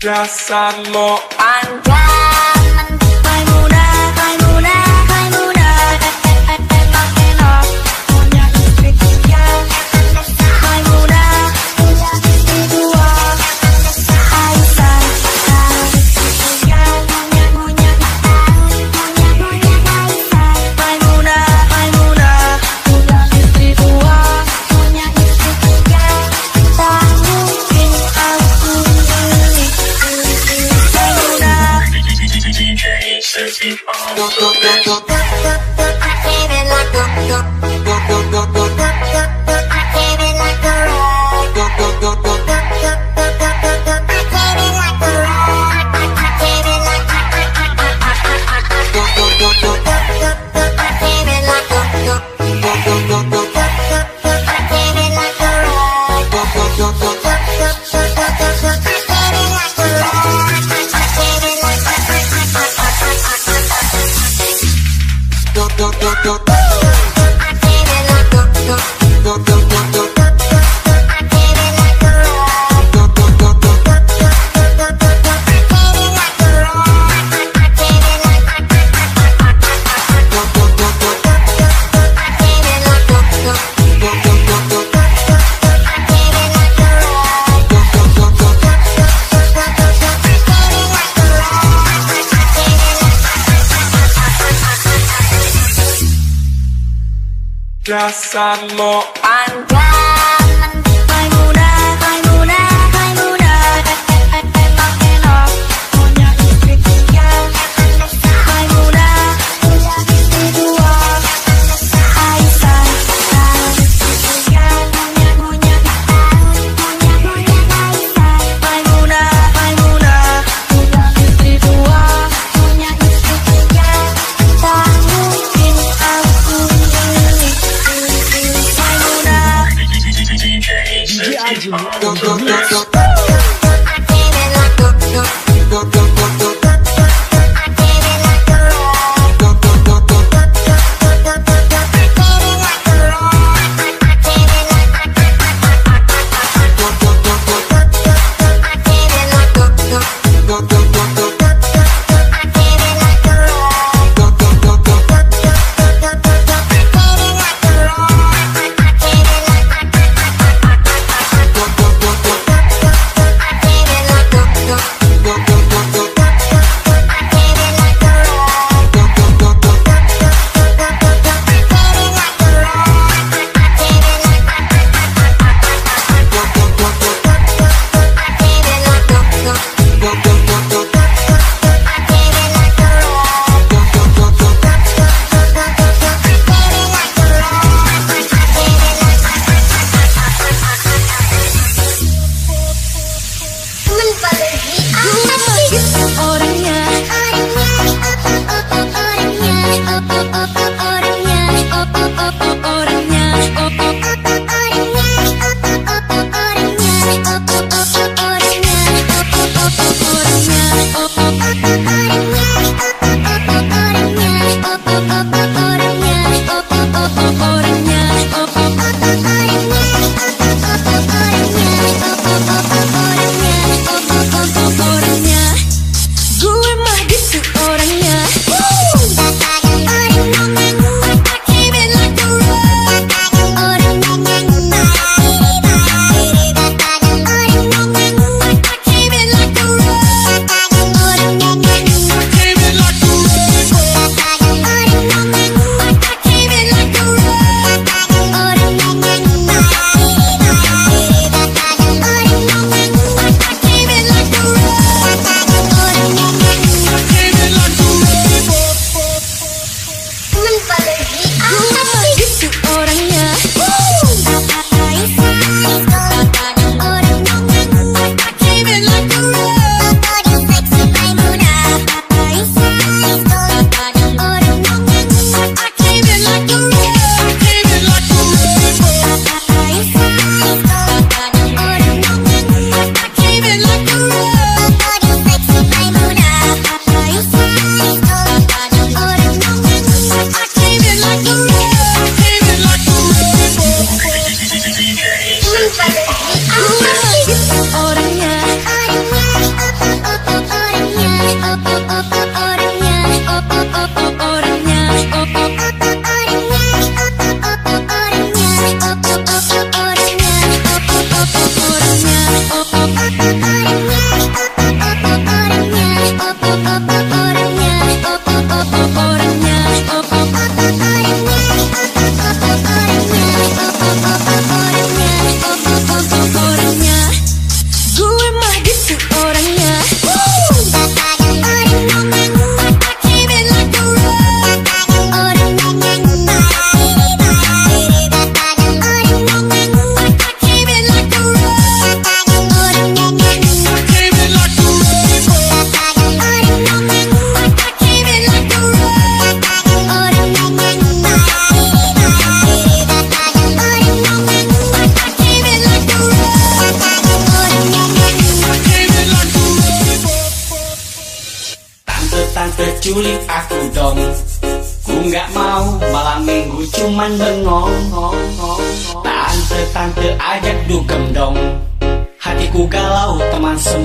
Ya saló. Las more And Orang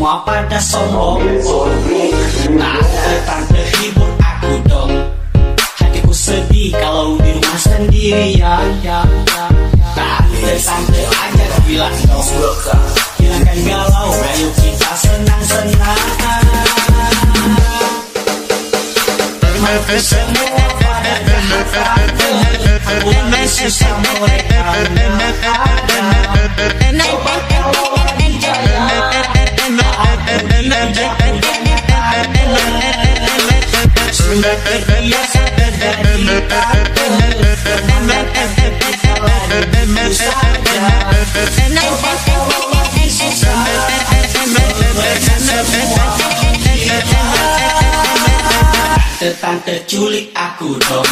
semua pada sombong Tante-tante hibur aku dong Hatiku sedih kalau di rumah sendirian Tante-tante ajak bilang dong Hilangkan galau, ayo kita senang-senang semua pada nggak ada Sudah terbiasa terjadi Tante culik aku dong,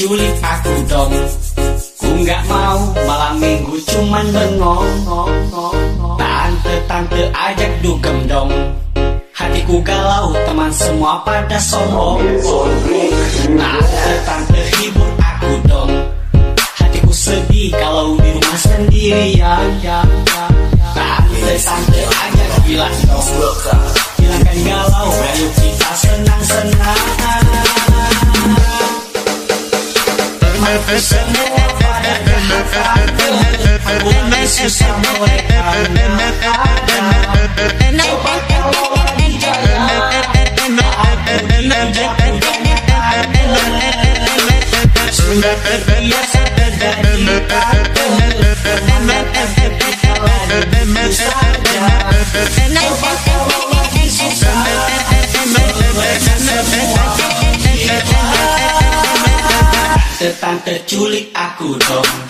culik aku dong. Ku nggak mau malam minggu cuman bengong. Tante-tante ajak dugem dong Hatiku galau teman semua pada sombong. Tante-tante hibur aku dong. Hatiku sedih kalau di rumah sendirian. Tante-tante ajak bilang dong. Hilangkan galau ayo kita senang-senang Mati semua pada jahat Aku lagi Tante culik aku dong, aku dong,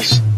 Yes.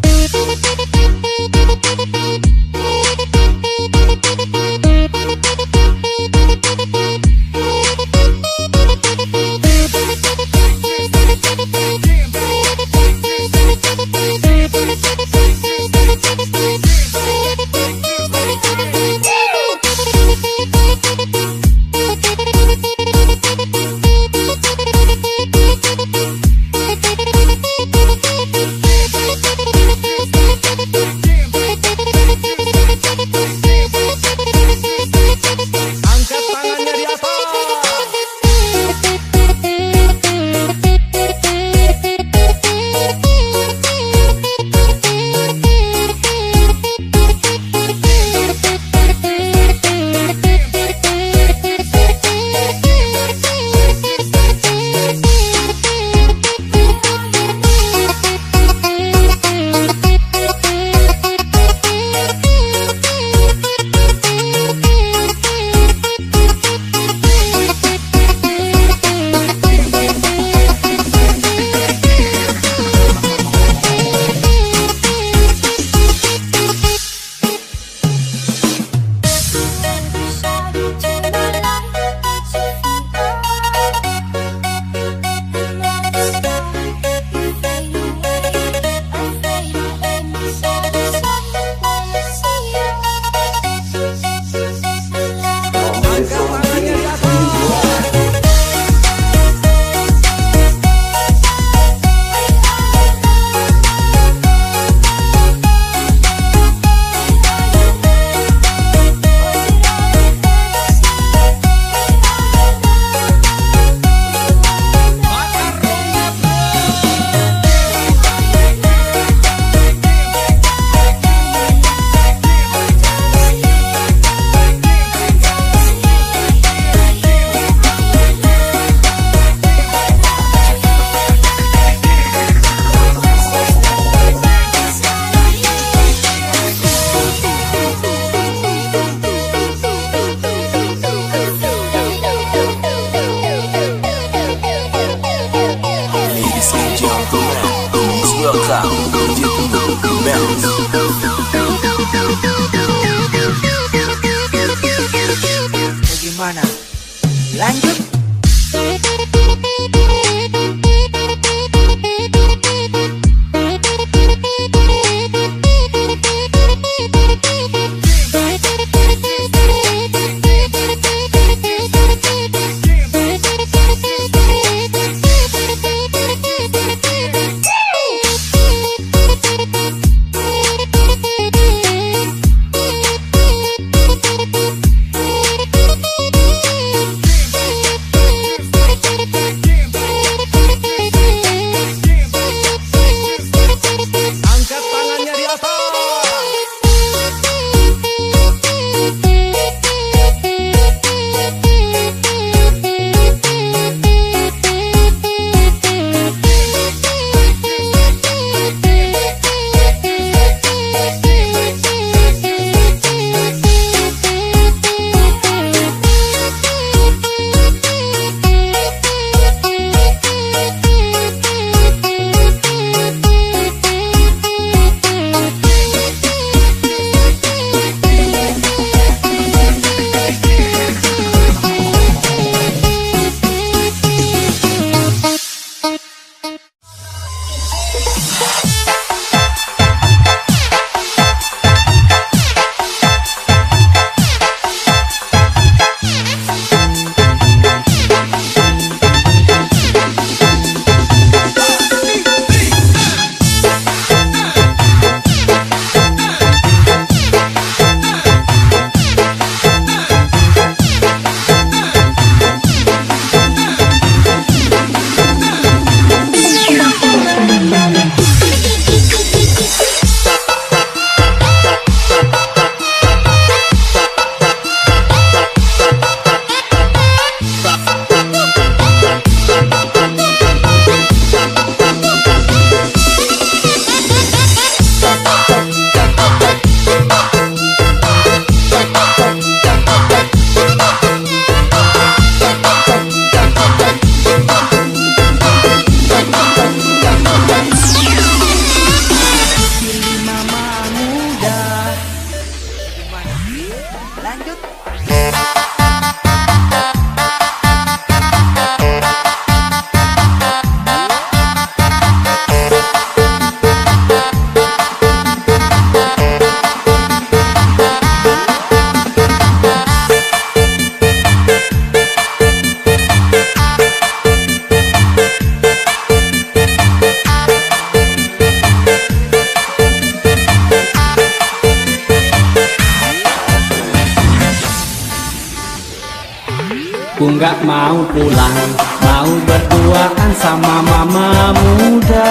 nggak mau pulang Mau berduaan sama mama muda.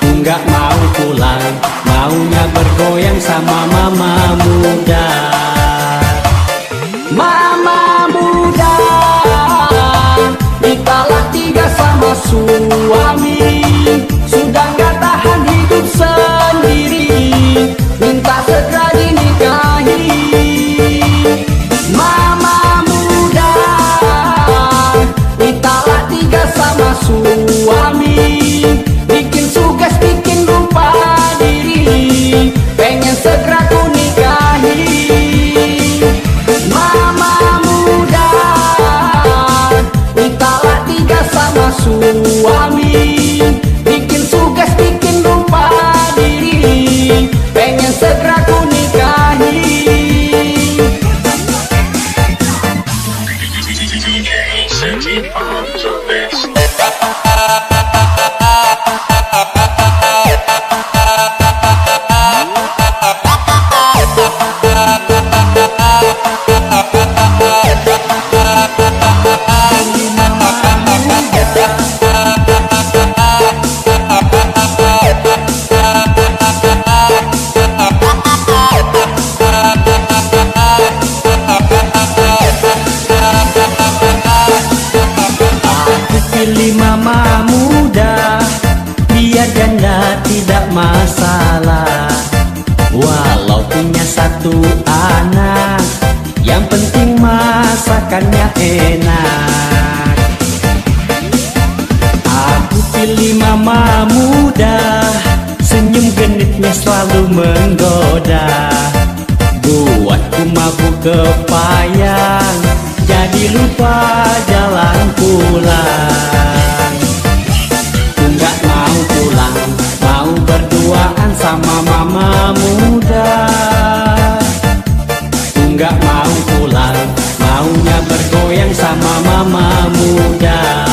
Ku nggak mau pulang Maunya bergoyang sama mama muda. Mama muda Ditolak tiga sama suami. caña ajena. bersamamu dan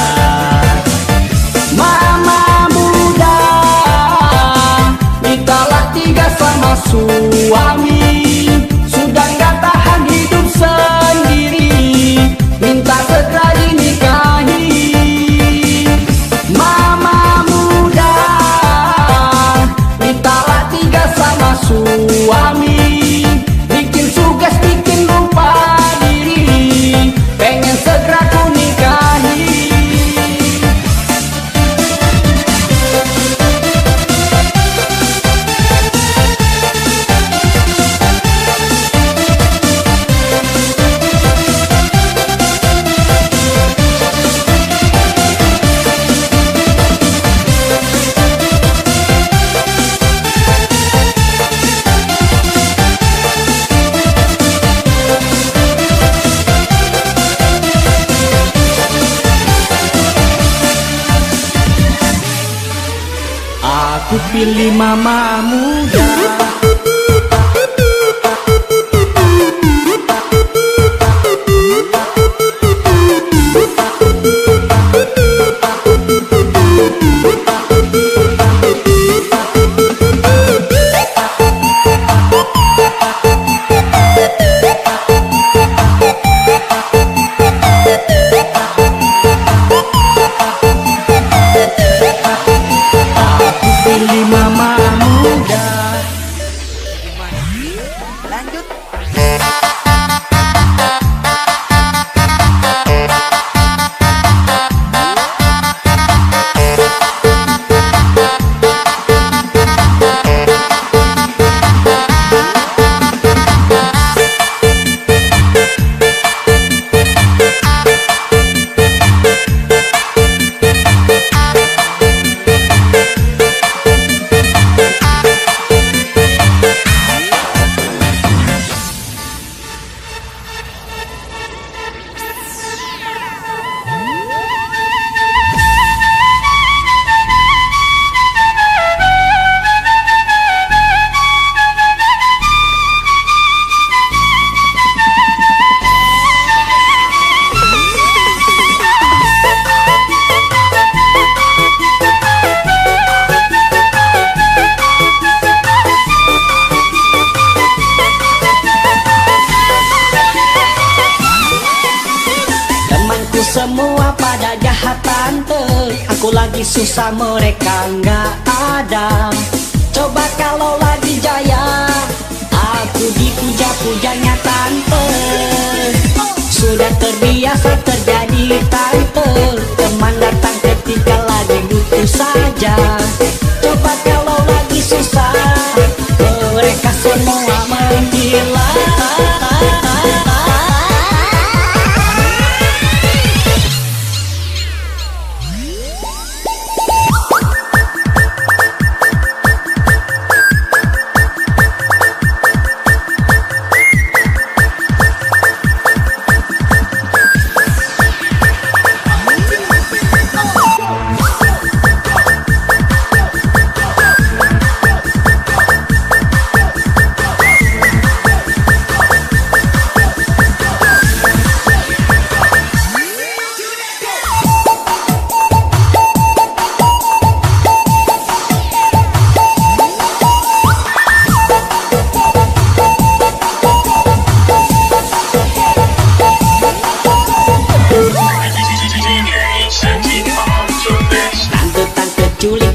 pilih mamamu. Susah mereka nggak ada. Coba kalau lagi jaya Aku dipuja-puja nyata sudah terbiasa terjadi tante. Teman datang ketika lagi butuh saja. Julie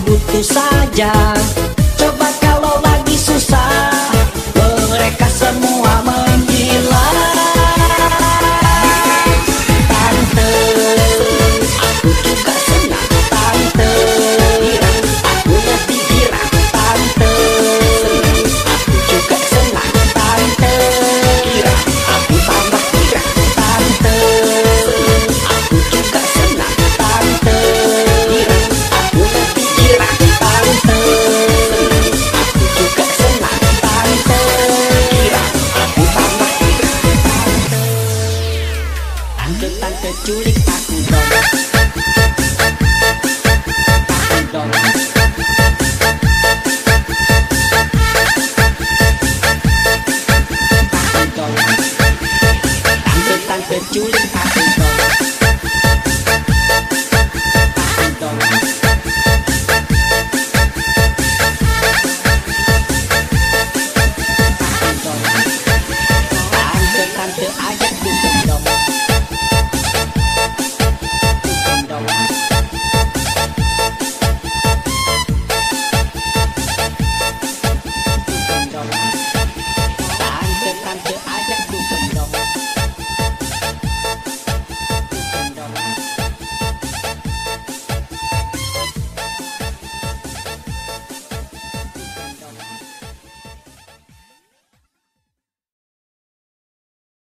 butuh saja.